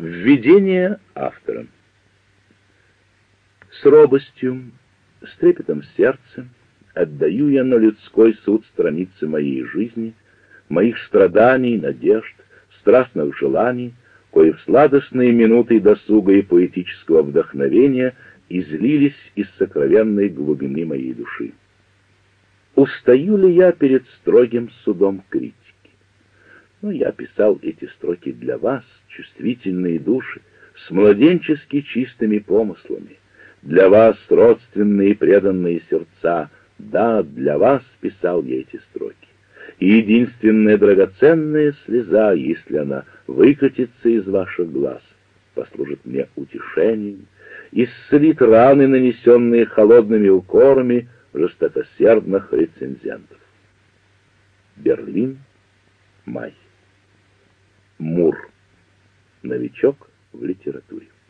Введение автора. С робостью, с трепетом сердца отдаю я на людской суд страницы моей жизни, моих страданий, надежд, страстных желаний, кои в сладостные минуты досуга и поэтического вдохновения излились из сокровенной глубины моей души. Устаю ли я перед строгим судом критики? Но я писал эти строки для вас, чувствительные души, с младенчески чистыми помыслами. Для вас родственные преданные сердца, да, для вас писал я эти строки. И единственная драгоценная слеза, если она выкатится из ваших глаз, послужит мне утешением, исцелит раны, нанесенные холодными укорами жестокосердных рецензентов. Берлин, май новичок в литературе.